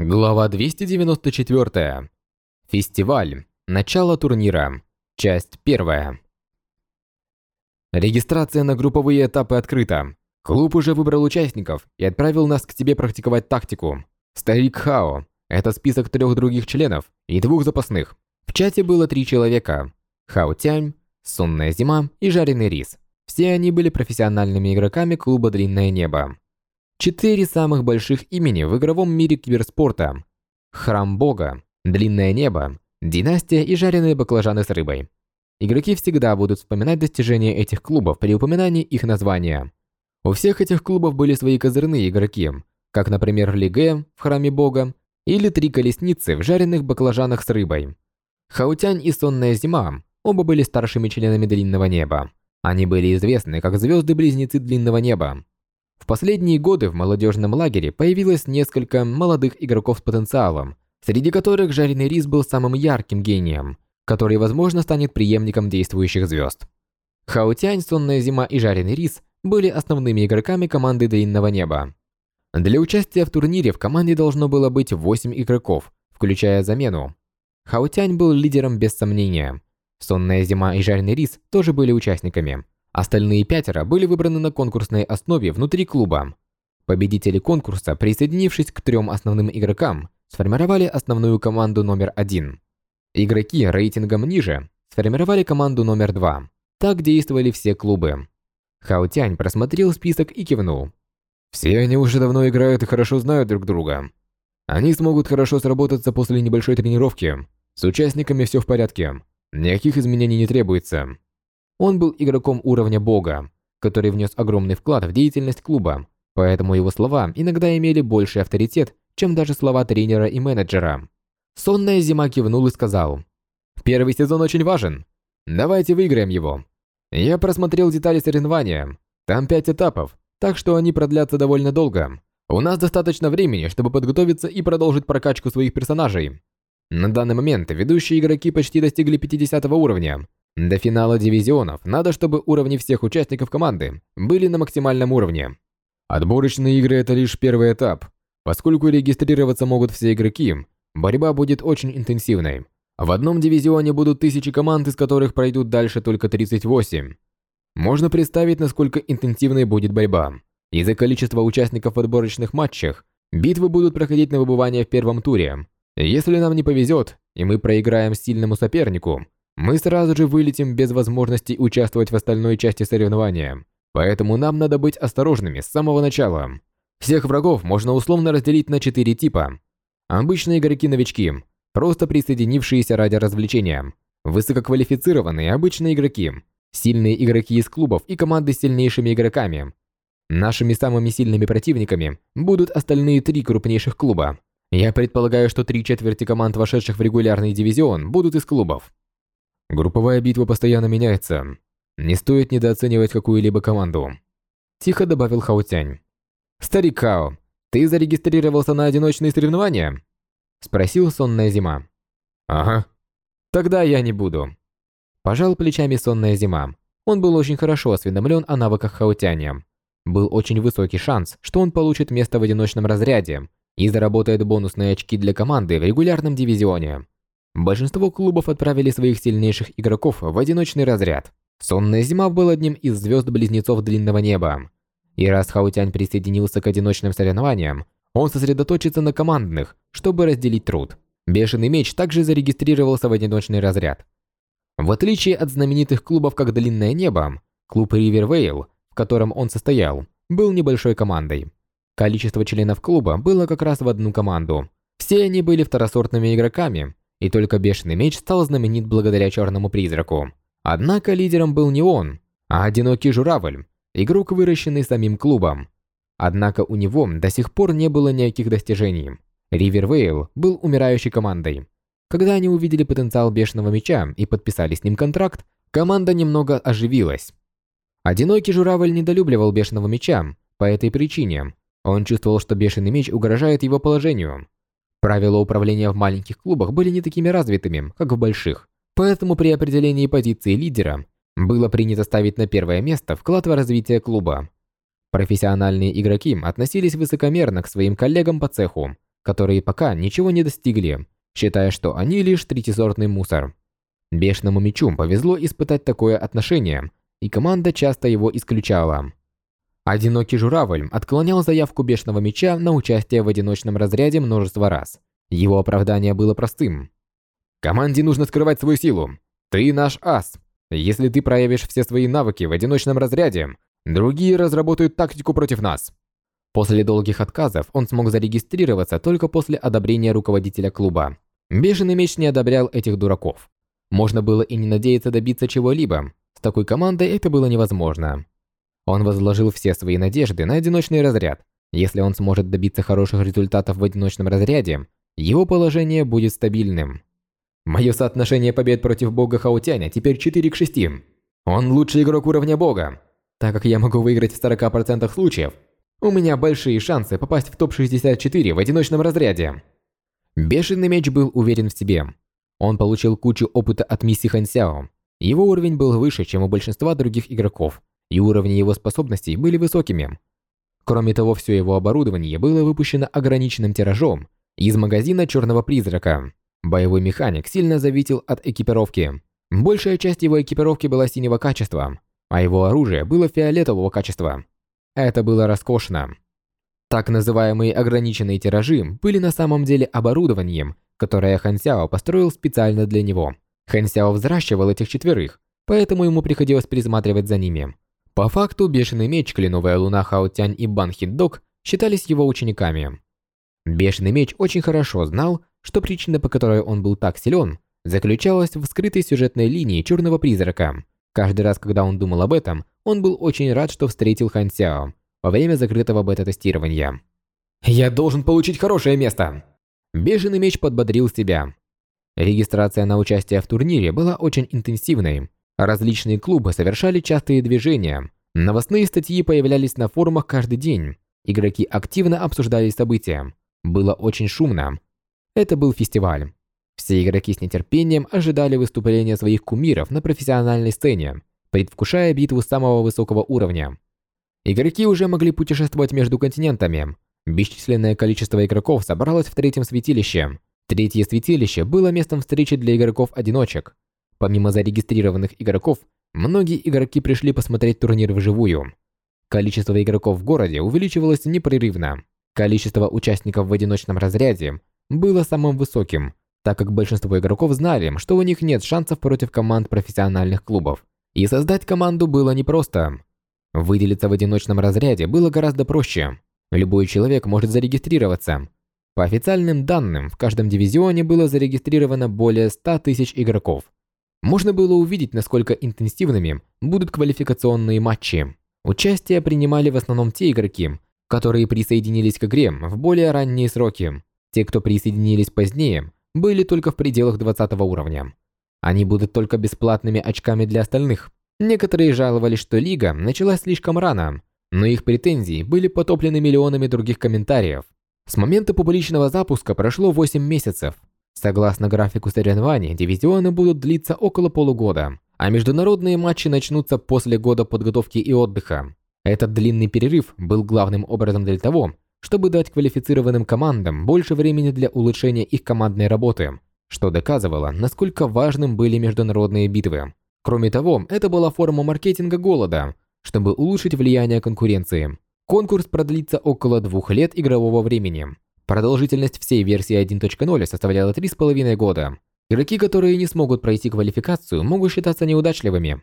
Глава 294. Фестиваль. Начало турнира. Часть первая. Регистрация на групповые этапы открыта. Клуб уже выбрал участников и отправил нас к тебе практиковать тактику. Старик Хао. Это список трех других членов и двух запасных. В чате было три человека. Хао Тянь, Сонная Зима и Жареный Рис. Все они были профессиональными игроками клуба Длинное Небо. Четыре самых больших имени в игровом мире киберспорта. Храм Бога, Длинное Небо, Династия и жареные баклажаны с рыбой. Игроки всегда будут вспоминать достижения этих клубов при упоминании их названия. У всех этих клубов были свои козырные игроки, как, например, Лиге в Храме Бога или Три Колесницы в жареных баклажанах с рыбой. Хаутянь и Сонная Зима оба были старшими членами Длинного Неба. Они были известны как звезды-близнецы Длинного Неба. В последние годы в молодежном лагере появилось несколько молодых игроков с потенциалом, среди которых Жареный Рис был самым ярким гением, который, возможно, станет преемником действующих звезд. Хаотянь, Сонная Зима и Жареный Рис были основными игроками команды Длинного Неба. Для участия в турнире в команде должно было быть 8 игроков, включая замену. Хаотянь был лидером без сомнения. Сонная Зима и Жареный Рис тоже были участниками – Остальные пятеро были выбраны на конкурсной основе внутри клуба. Победители конкурса, присоединившись к трем основным игрокам, сформировали основную команду номер один. Игроки рейтингом ниже сформировали команду номер два. Так действовали все клубы. Хаотянь просмотрел список и кивнул. Все они уже давно играют и хорошо знают друг друга. Они смогут хорошо сработаться после небольшой тренировки. С участниками все в порядке. Никаких изменений не требуется. Он был игроком уровня бога, который внес огромный вклад в деятельность клуба, поэтому его слова иногда имели больший авторитет, чем даже слова тренера и менеджера. Сонная зима кивнул и сказал, «Первый сезон очень важен. Давайте выиграем его. Я просмотрел детали соревнования. Там пять этапов, так что они продлятся довольно долго. У нас достаточно времени, чтобы подготовиться и продолжить прокачку своих персонажей. На данный момент ведущие игроки почти достигли 50 уровня, до финала дивизионов надо, чтобы уровни всех участников команды были на максимальном уровне. Отборочные игры – это лишь первый этап. Поскольку регистрироваться могут все игроки, борьба будет очень интенсивной. В одном дивизионе будут тысячи команд, из которых пройдут дальше только 38. Можно представить, насколько интенсивной будет борьба. Из-за количества участников в отборочных матчах, битвы будут проходить на выбывание в первом туре. Если нам не повезет, и мы проиграем сильному сопернику – мы сразу же вылетим без возможности участвовать в остальной части соревнования. Поэтому нам надо быть осторожными с самого начала. Всех врагов можно условно разделить на четыре типа. Обычные игроки-новички, просто присоединившиеся ради развлечения. Высококвалифицированные обычные игроки, сильные игроки из клубов и команды с сильнейшими игроками. Нашими самыми сильными противниками будут остальные три крупнейших клуба. Я предполагаю, что три четверти команд, вошедших в регулярный дивизион, будут из клубов. Групповая битва постоянно меняется. Не стоит недооценивать какую-либо команду. Тихо добавил Хаотянь. Старик Хао, ты зарегистрировался на одиночные соревнования? Спросил сонная зима. Ага. Тогда я не буду. Пожал плечами сонная зима. Он был очень хорошо осведомлен о навыках Хаотяня. Был очень высокий шанс, что он получит место в одиночном разряде и заработает бонусные очки для команды в регулярном дивизионе. Большинство клубов отправили своих сильнейших игроков в одиночный разряд. Сонная зима был одним из звезд-близнецов длинного неба. И раз Хаутянь присоединился к одиночным соревнованиям, он сосредоточится на командных, чтобы разделить труд. Бешеный меч также зарегистрировался в одиночный разряд. В отличие от знаменитых клубов как Длинное Небо, клуб Ривервейл, в котором он состоял, был небольшой командой. Количество членов клуба было как раз в одну команду. Все они были второсортными игроками, и только Бешеный Меч стал знаменит благодаря Черному Призраку. Однако лидером был не он, а Одинокий Журавль, игрок, выращенный самим клубом. Однако у него до сих пор не было никаких достижений. Ривервейл был умирающей командой. Когда они увидели потенциал Бешеного Меча и подписали с ним контракт, команда немного оживилась. Одинокий Журавль недолюбливал Бешеного Меча по этой причине. Он чувствовал, что Бешеный Меч угрожает его положению. Правила управления в маленьких клубах были не такими развитыми, как в больших. Поэтому при определении позиции лидера было принято ставить на первое место вклад в развитие клуба. Профессиональные игроки относились высокомерно к своим коллегам по цеху, которые пока ничего не достигли, считая, что они лишь третисортный мусор. Бешеному мечу повезло испытать такое отношение, и команда часто его исключала. Одинокий журавль отклонял заявку бешеного меча на участие в одиночном разряде множество раз. Его оправдание было простым. «Команде нужно скрывать свою силу. Ты наш ас. Если ты проявишь все свои навыки в одиночном разряде, другие разработают тактику против нас». После долгих отказов он смог зарегистрироваться только после одобрения руководителя клуба. Бешеный меч не одобрял этих дураков. Можно было и не надеяться добиться чего-либо. С такой командой это было невозможно. Он возложил все свои надежды на одиночный разряд. Если он сможет добиться хороших результатов в одиночном разряде, его положение будет стабильным. Мое соотношение побед против бога Хаутяня теперь 4 к 6. Он лучший игрок уровня бога. Так как я могу выиграть в 40% случаев, у меня большие шансы попасть в топ-64 в одиночном разряде. Бешеный меч был уверен в себе. Он получил кучу опыта от миссии Хан Сяо. Его уровень был выше, чем у большинства других игроков, и уровни его способностей были высокими. Кроме того, все его оборудование было выпущено ограниченным тиражом из магазина Черного Призрака. Боевой механик сильно зависел от экипировки. Большая часть его экипировки была синего качества, а его оружие было фиолетового качества. Это было роскошно. Так называемые ограниченные тиражи были на самом деле оборудованием, которое Хан Сяо построил специально для него. Хан Сяо взращивал этих четверых, поэтому ему приходилось присматривать за ними. По факту, Бешеный Меч, Кленовая Луна, Хао Тянь и Бан Хит Дог считались его учениками. Бешеный Меч очень хорошо знал, что причина, по которой он был так силен, заключалась в скрытой сюжетной линии Черного Призрака. Каждый раз, когда он думал об этом, он был очень рад, что встретил Хан Сяо во время закрытого бета-тестирования. «Я должен получить хорошее место!» Бешеный меч подбодрил себя. Регистрация на участие в турнире была очень интенсивной. Различные клубы совершали частые движения. Новостные статьи появлялись на форумах каждый день. Игроки активно обсуждали события. Было очень шумно. Это был фестиваль. Все игроки с нетерпением ожидали выступления своих кумиров на профессиональной сцене предвкушая битву самого высокого уровня. Игроки уже могли путешествовать между континентами. Бесчисленное количество игроков собралось в третьем святилище. Третье святилище было местом встречи для игроков-одиночек. Помимо зарегистрированных игроков, многие игроки пришли посмотреть турнир вживую. Количество игроков в городе увеличивалось непрерывно. Количество участников в одиночном разряде было самым высоким, так как большинство игроков знали, что у них нет шансов против команд профессиональных клубов. И создать команду было непросто. Выделиться в одиночном разряде было гораздо проще. Любой человек может зарегистрироваться. По официальным данным, в каждом дивизионе было зарегистрировано более 100 тысяч игроков. Можно было увидеть, насколько интенсивными будут квалификационные матчи. Участие принимали в основном те игроки, которые присоединились к игре в более ранние сроки. Те, кто присоединились позднее, были только в пределах 20 уровня. Они будут только бесплатными очками для остальных. Некоторые жаловались, что Лига началась слишком рано, но их претензии были потоплены миллионами других комментариев. С момента публичного запуска прошло 8 месяцев. Согласно графику соревнований, дивизионы будут длиться около полугода, а международные матчи начнутся после года подготовки и отдыха. Этот длинный перерыв был главным образом для того, чтобы дать квалифицированным командам больше времени для улучшения их командной работы, что доказывало, насколько важным были международные битвы. Кроме того, это была форма маркетинга голода, чтобы улучшить влияние конкуренции. Конкурс продлится около двух лет игрового времени. Продолжительность всей версии 1.0 составляла 3,5 года. Игроки, которые не смогут пройти квалификацию, могут считаться неудачливыми.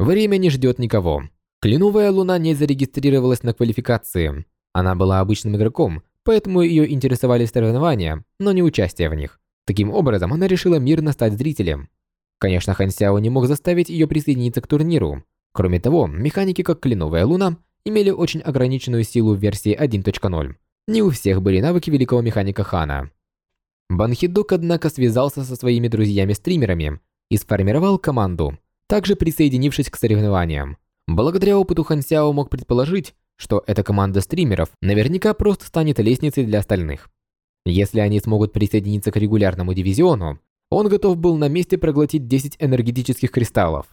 Время не ждет никого. Кленовая Луна не зарегистрировалась на квалификации. Она была обычным игроком, поэтому ее интересовали соревнования, но не участие в них. Таким образом, она решила мирно стать зрителем. Конечно, Хан Сяо не мог заставить ее присоединиться к турниру. Кроме того, механики как Кленовая Луна имели очень ограниченную силу в версии 1.0. Не у всех были навыки великого механика Хана. Банхидок, однако, связался со своими друзьями-стримерами и сформировал команду, также присоединившись к соревнованиям. Благодаря опыту Хан Сяо мог предположить, что эта команда стримеров наверняка просто станет лестницей для остальных. Если они смогут присоединиться к регулярному дивизиону, он готов был на месте проглотить 10 энергетических кристаллов.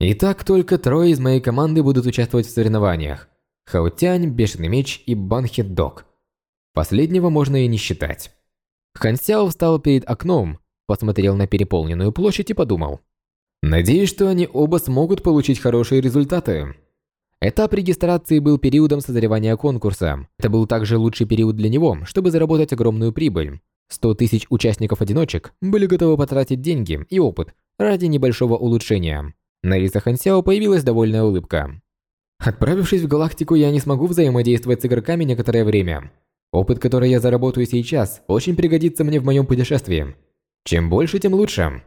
Итак, только трое из моей команды будут участвовать в соревнованиях. Хаутянь, Бешеный Меч и Банхет. Последнего можно и не считать. Хан Сяо встал перед окном, посмотрел на переполненную площадь и подумал. Надеюсь, что они оба смогут получить хорошие результаты. Этап регистрации был периодом созревания конкурса. Это был также лучший период для него, чтобы заработать огромную прибыль. 100 тысяч участников-одиночек были готовы потратить деньги и опыт ради небольшого улучшения. На лице Хансяо появилась довольная улыбка. Отправившись в галактику, я не смогу взаимодействовать с игроками некоторое время. Опыт, который я заработаю сейчас, очень пригодится мне в моем путешествии. Чем больше, тем лучше.